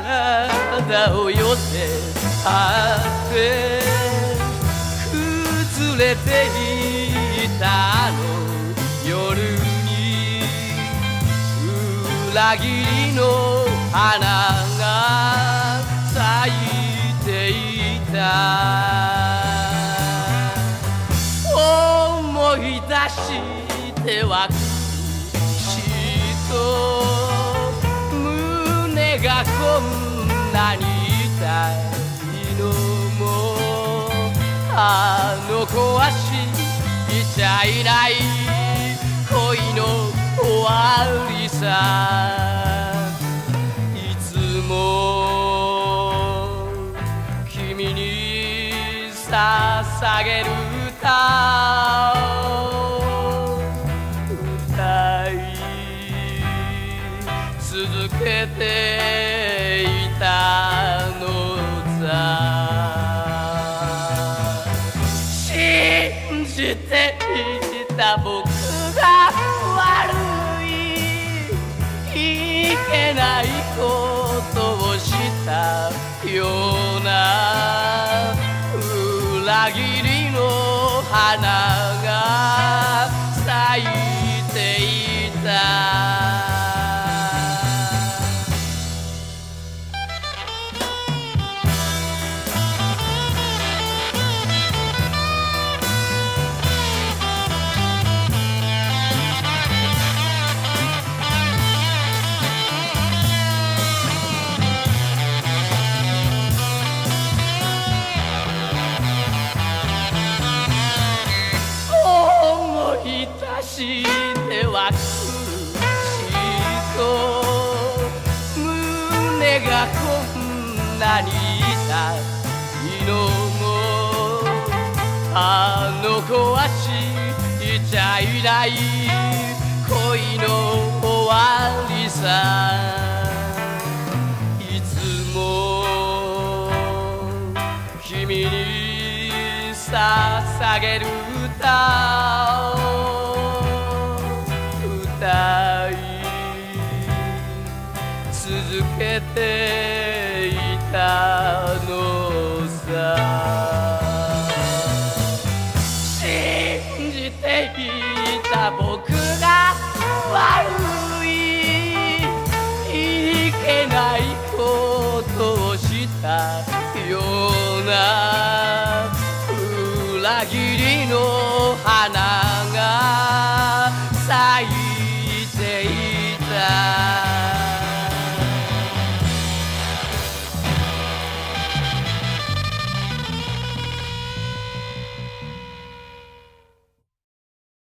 肩を寄せ合って崩れていたあの夜に裏切りの花が咲いていた。思い出してはしと。こんなに痛いのもあの子は知っちゃいない恋の終わりさ。いつも君に捧げる歌。続けていたのさ信じていた僕が悪い。いけないことをしたような裏切りの花。しては苦しいと胸がこんなに痛いのもあの子は知っちゃいない恋の終わりさ。いつも君に捧げる歌を。続けていたのさ。信じていた僕が悪い。いけないことをしたような。裏切りの花